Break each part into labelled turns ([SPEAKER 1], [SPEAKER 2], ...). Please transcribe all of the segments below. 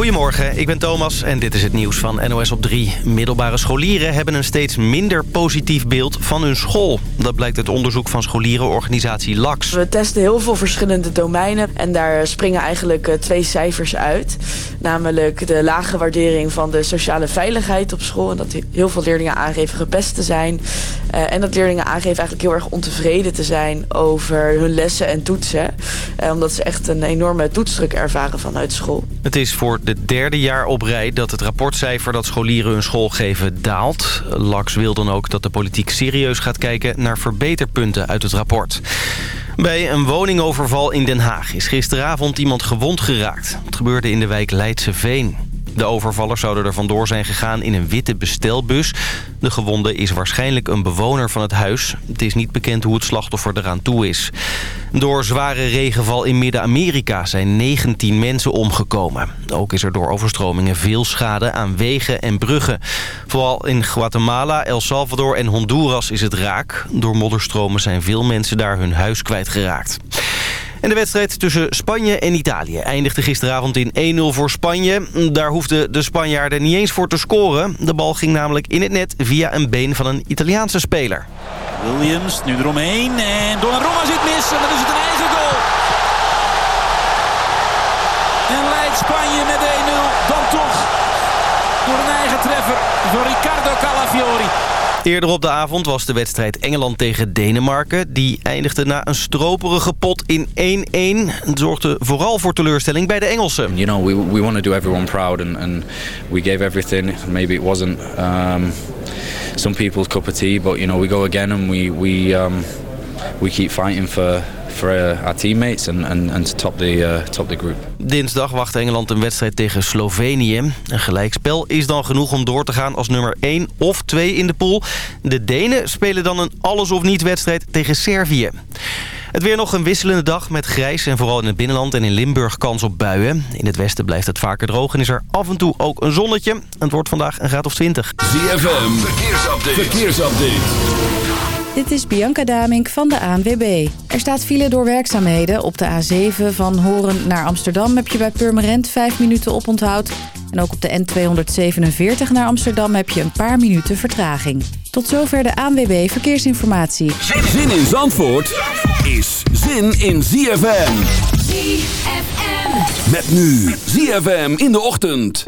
[SPEAKER 1] Goedemorgen, ik ben Thomas en dit is het nieuws van NOS op 3. Middelbare scholieren hebben een steeds minder positief beeld van hun school. Dat blijkt uit onderzoek van scholierenorganisatie LAX.
[SPEAKER 2] We testen heel veel verschillende domeinen en daar springen eigenlijk eh, twee cijfers uit. Namelijk de lage waardering van de sociale veiligheid op school. En dat heel veel leerlingen aangeven gepest te zijn. Uh, en dat leerlingen aangeven eigenlijk heel erg ontevreden te zijn over hun lessen en toetsen. Uh, omdat ze echt een enorme toetsdruk ervaren vanuit school.
[SPEAKER 1] Het is voor de derde jaar op rij dat het rapportcijfer dat scholieren hun school geven daalt. Lax wil dan ook dat de politiek serieus gaat kijken naar verbeterpunten uit het rapport. Bij een woningoverval in Den Haag is gisteravond iemand gewond geraakt. Het gebeurde in de wijk Leidse Veen. De overvallers zouden er vandoor zijn gegaan in een witte bestelbus. De gewonde is waarschijnlijk een bewoner van het huis. Het is niet bekend hoe het slachtoffer eraan toe is. Door zware regenval in Midden-Amerika zijn 19 mensen omgekomen. Ook is er door overstromingen veel schade aan wegen en bruggen. Vooral in Guatemala, El Salvador en Honduras is het raak. Door modderstromen zijn veel mensen daar hun huis kwijtgeraakt. En de wedstrijd tussen Spanje en Italië eindigde gisteravond in 1-0 voor Spanje. Daar hoefden de Spanjaarden niet eens voor te scoren. De bal ging namelijk in het net via een been van een Italiaanse speler.
[SPEAKER 3] Williams nu eromheen en Donnarumma zit mis en dat is het een eigen goal. En leidt Spanje met 1-0 dan toch door een eigen treffer van Riccardo Calafiori.
[SPEAKER 1] Eerder op de avond was de wedstrijd Engeland tegen Denemarken. Die eindigde na een stroperige pot in 1-1. Het zorgde vooral voor teleurstelling bij de Engelsen.
[SPEAKER 4] You know, we, we want to do everyone proud and, and we gave everything. Maybe it wasn't um, some people's cup of tea, but you know, we go again and we, we, um, we keep fighting for for uh, our teammates and, and, and to top the, uh, top the group.
[SPEAKER 1] Dinsdag wacht Engeland een wedstrijd tegen Slovenië. Een gelijkspel is dan genoeg om door te gaan als nummer 1 of 2 in de pool. De Denen spelen dan een alles-of-niet wedstrijd tegen Servië. Het weer nog een wisselende dag met grijs en vooral in het binnenland en in Limburg kans op buien. In het westen blijft het vaker droog en is er af en toe ook een zonnetje. Het wordt vandaag een graad of 20.
[SPEAKER 5] ZFM, verkeersupdate. verkeersupdate.
[SPEAKER 6] Dit is Bianca Damink van de ANWB. Er staat file door werkzaamheden. Op de A7 van Horen naar Amsterdam heb je bij Purmerend 5 minuten oponthoud. En ook op de N247 naar Amsterdam heb je een paar minuten vertraging. Tot zover de ANWB Verkeersinformatie.
[SPEAKER 5] Zin in Zandvoort is zin in ZFM.
[SPEAKER 7] ZFM.
[SPEAKER 5] Met nu ZFM in de ochtend.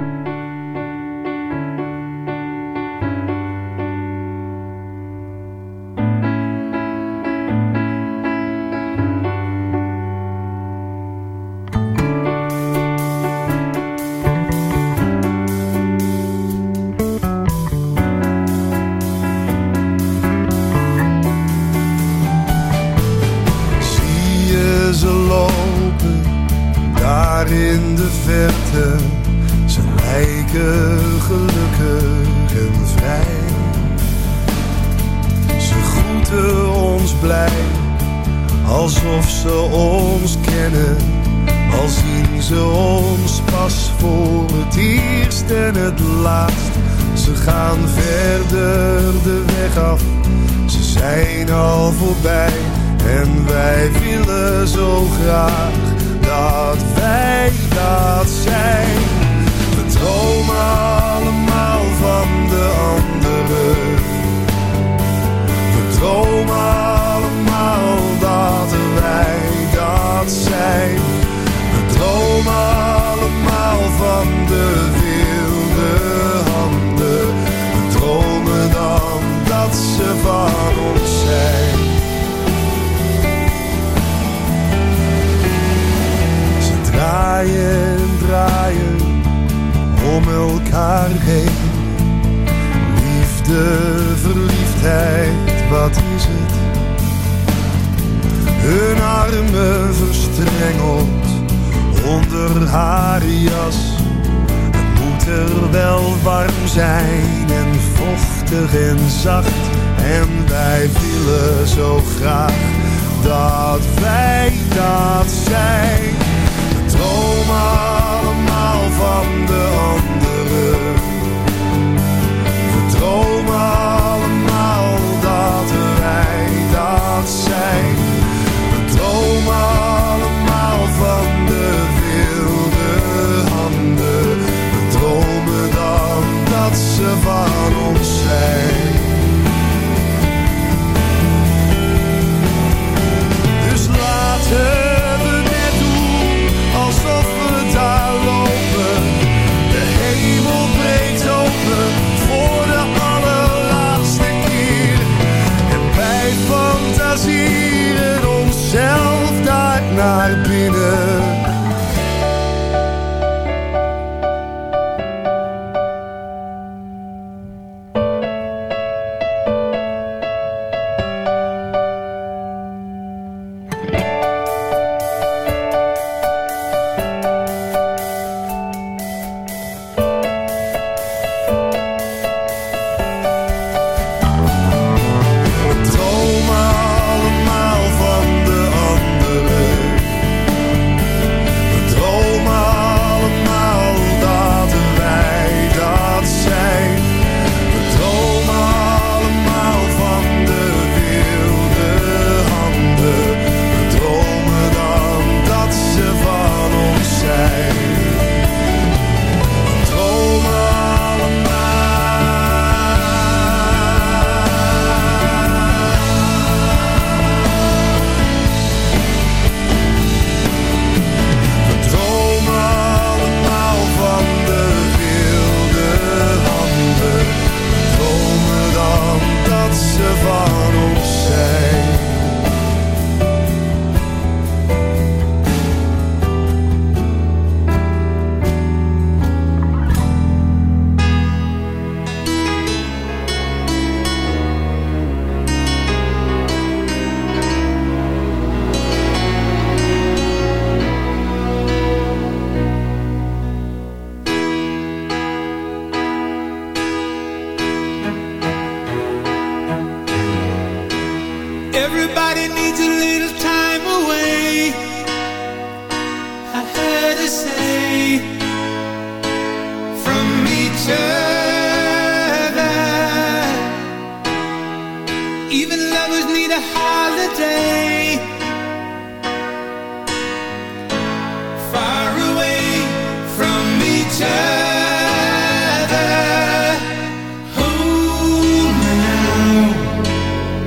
[SPEAKER 8] Liefde, verliefdheid, wat is het? Hun armen verstrengeld onder haar jas. Het moet er wel warm zijn en vochtig en zacht. En wij willen zo graag dat wij dat zijn dromen allemaal van de anderen. Zijn. We dromen allemaal van de wilde handen.
[SPEAKER 7] We dromen dan dat ze van ons zijn. Dus laten naar binnen.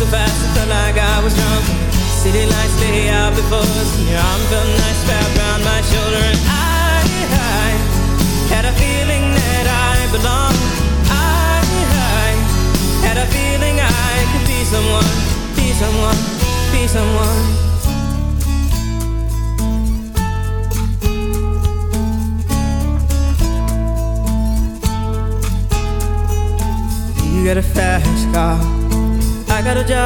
[SPEAKER 7] So fast, I felt like I was drunk. City lights lay out before us, and your arm felt nice wrapped around my shoulder.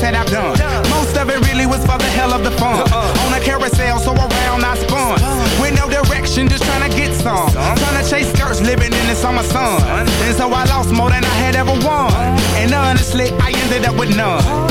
[SPEAKER 9] that I've done. Most of it really was for the hell of the fun. On a carousel, so around I spun. With no direction, just trying to get some. Trying to chase skirts, living in the summer sun. And so I lost more than I had ever won. And honestly, I ended up with none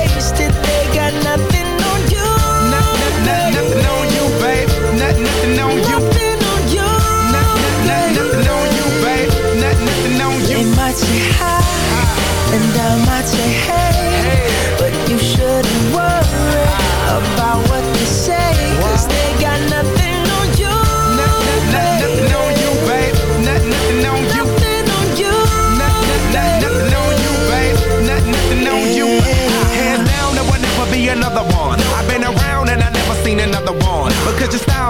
[SPEAKER 9] Another one. I've been around and I never seen another one. Because your style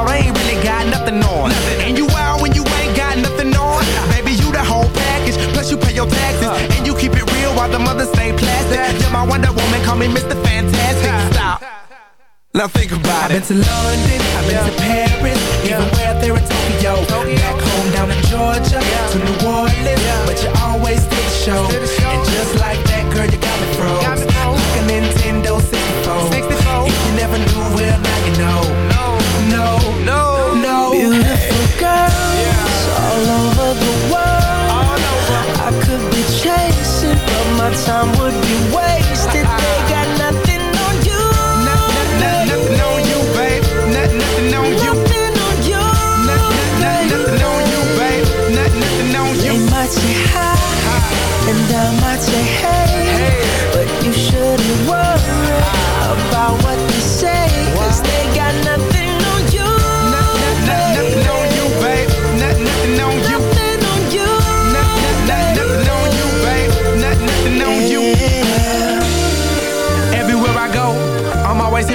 [SPEAKER 9] me Mr. Fantastic. Stop. Now think about it.
[SPEAKER 10] I've been to London, I've been to Paris, even where there in Tokyo. Back home down in Georgia, to New Orleans, but you always did the show. And just like that, girl, you got me froze. Like a Nintendo 64. If you never knew, well, now you know. No, no, no.
[SPEAKER 11] Beautiful girls all over the world. I could be chasing, my time would be wasted. They got nothing on you.
[SPEAKER 9] Nothing, nothing on you, babe. Nothing, nothing on you.
[SPEAKER 11] Nothing on you.
[SPEAKER 9] Nothing, nothing on you, babe. Nothing, nothing on
[SPEAKER 11] They might say hi, and I might say hey, but you shouldn't worry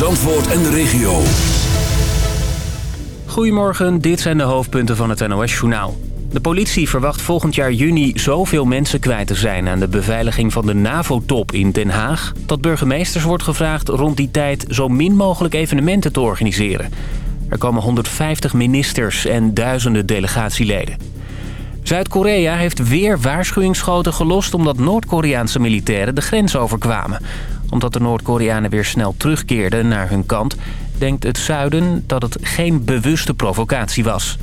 [SPEAKER 5] Zandvoort en de regio.
[SPEAKER 12] Goedemorgen, dit zijn de hoofdpunten van het NOS-journaal. De politie verwacht volgend jaar juni zoveel mensen kwijt te zijn... aan de beveiliging van de NAVO-top in Den Haag... dat burgemeesters wordt gevraagd rond die tijd zo min mogelijk evenementen te organiseren. Er komen 150 ministers en duizenden delegatieleden. Zuid-Korea heeft weer waarschuwingsschoten gelost... omdat Noord-Koreaanse militairen de grens overkwamen. Omdat de Noord-Koreanen weer snel terugkeerden naar hun kant... denkt het zuiden dat het geen bewuste provocatie was.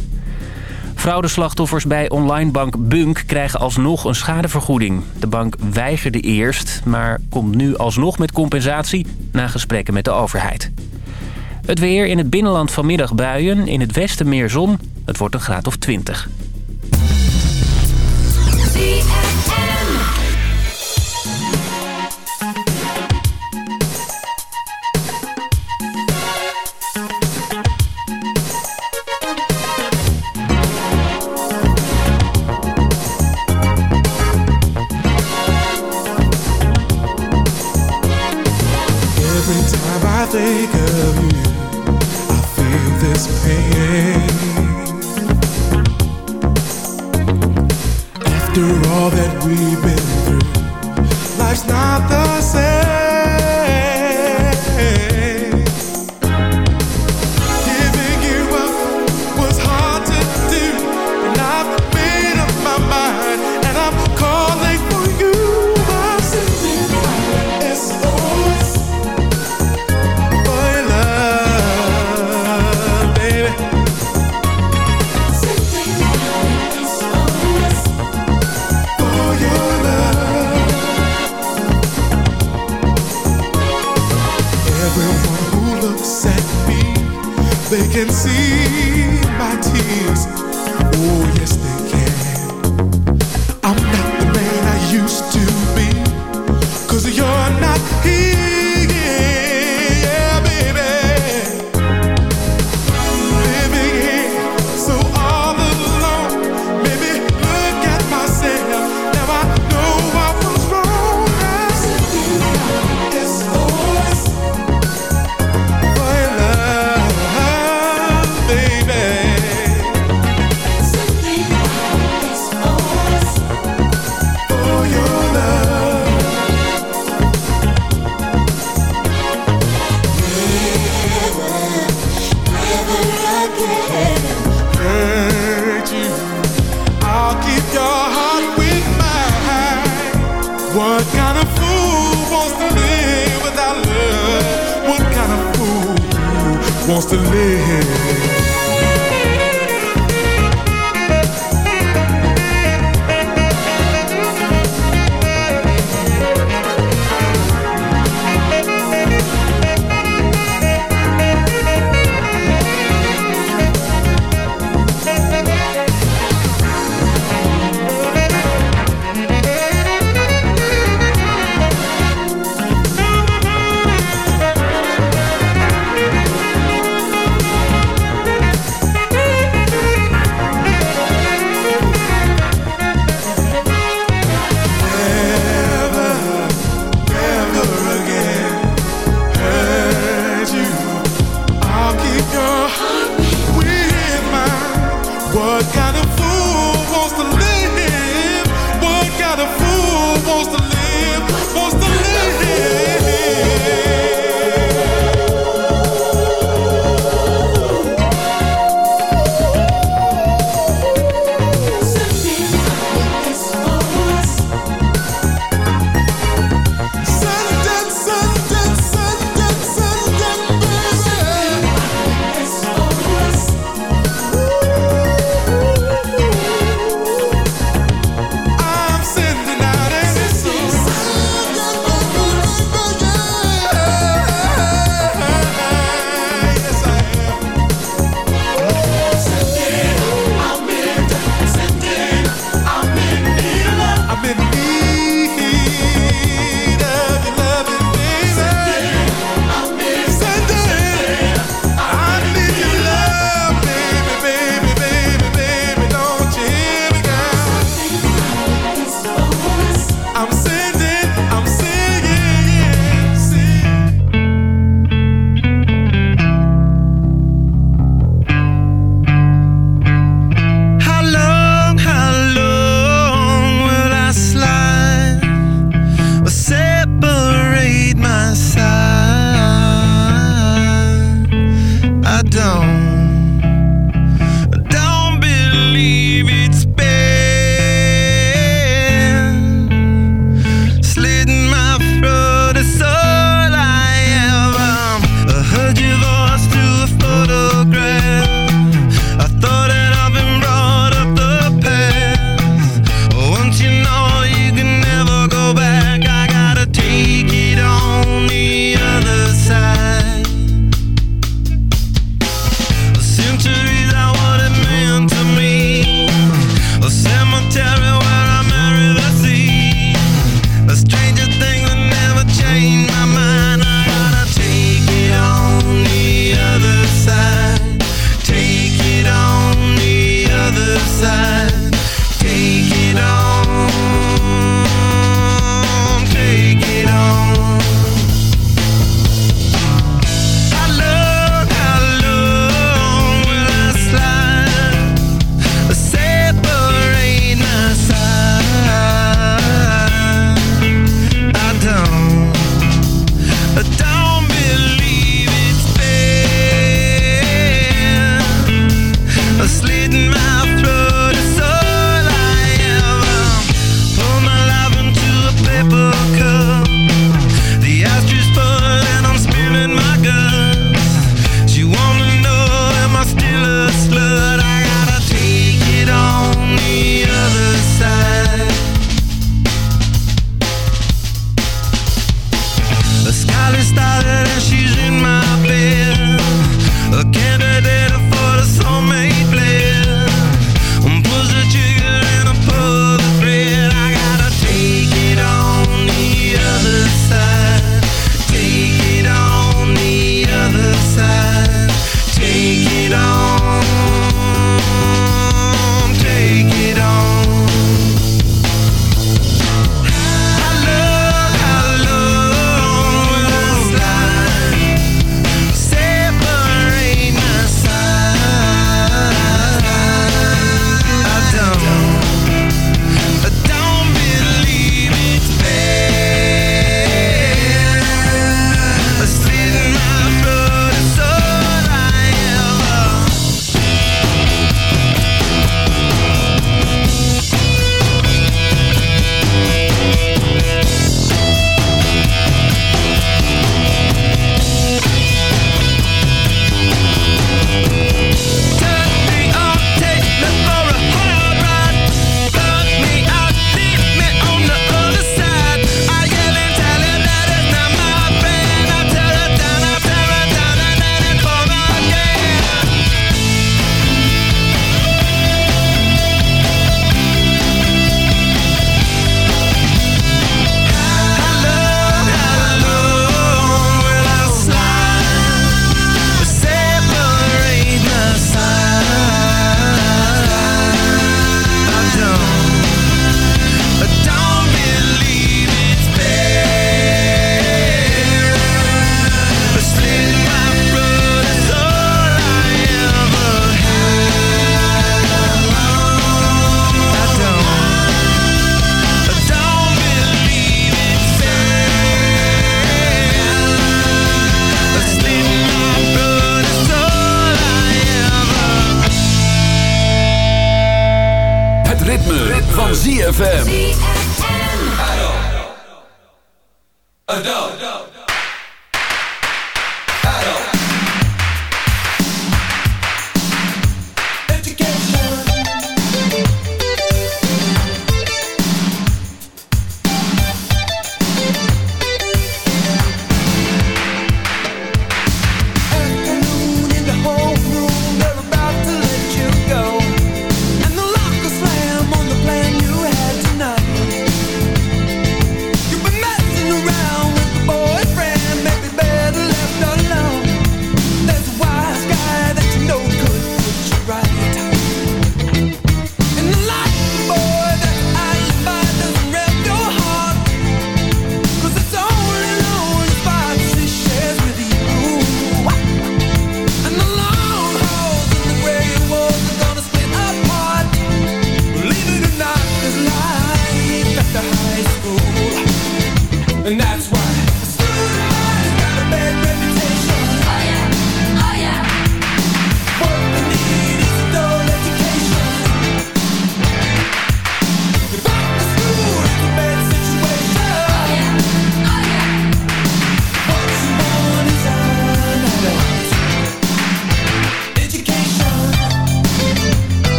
[SPEAKER 12] Fraudeslachtoffers bij onlinebank Bunk krijgen alsnog een schadevergoeding. De bank weigerde eerst, maar komt nu alsnog met compensatie... na gesprekken met de overheid. Het weer in het binnenland vanmiddag buien, in het westen meer zon. Het wordt een graad of 20.
[SPEAKER 13] Can see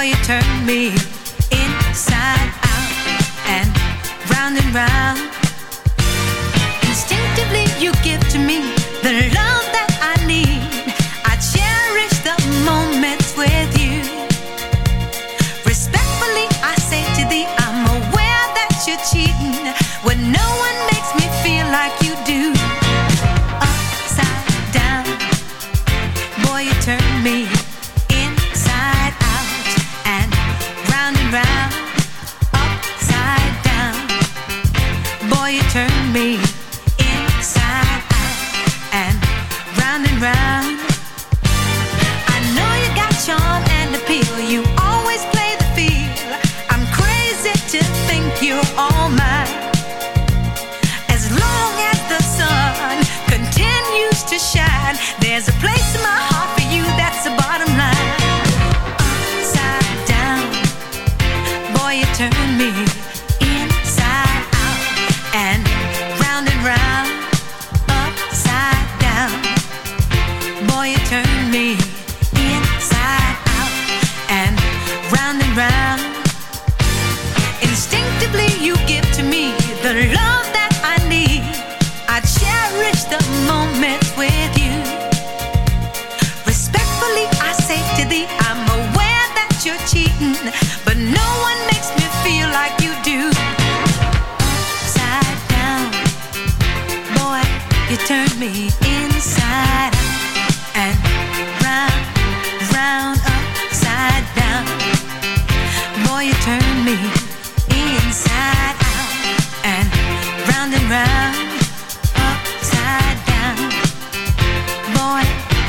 [SPEAKER 8] boy, you
[SPEAKER 14] turn me inside out and round and round. Instinctively, you give to me the love.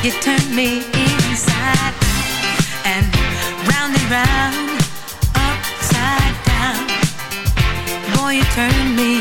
[SPEAKER 14] You turn me inside out and round and round, upside down. Boy, you turn me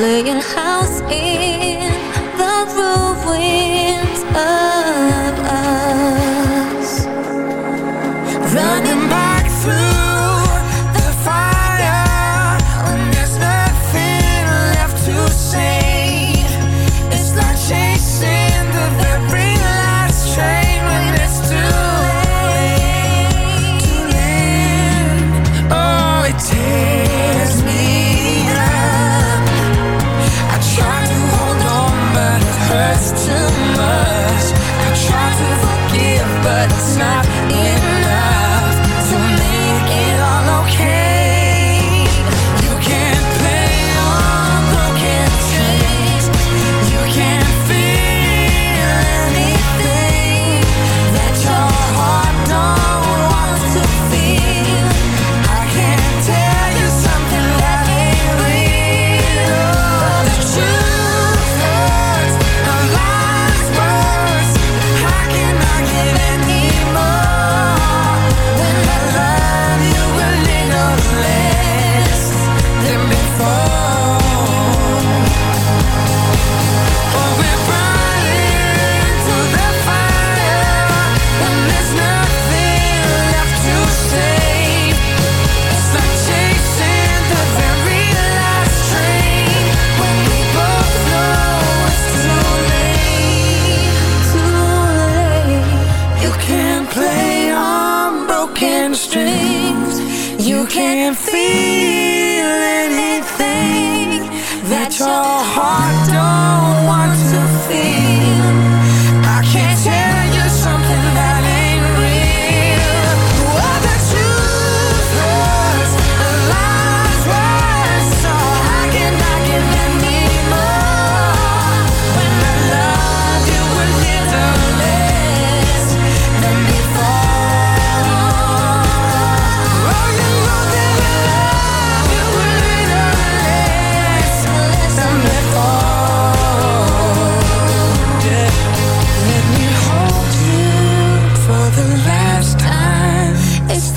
[SPEAKER 15] playing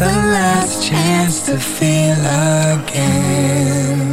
[SPEAKER 15] the
[SPEAKER 10] last chance to feel again.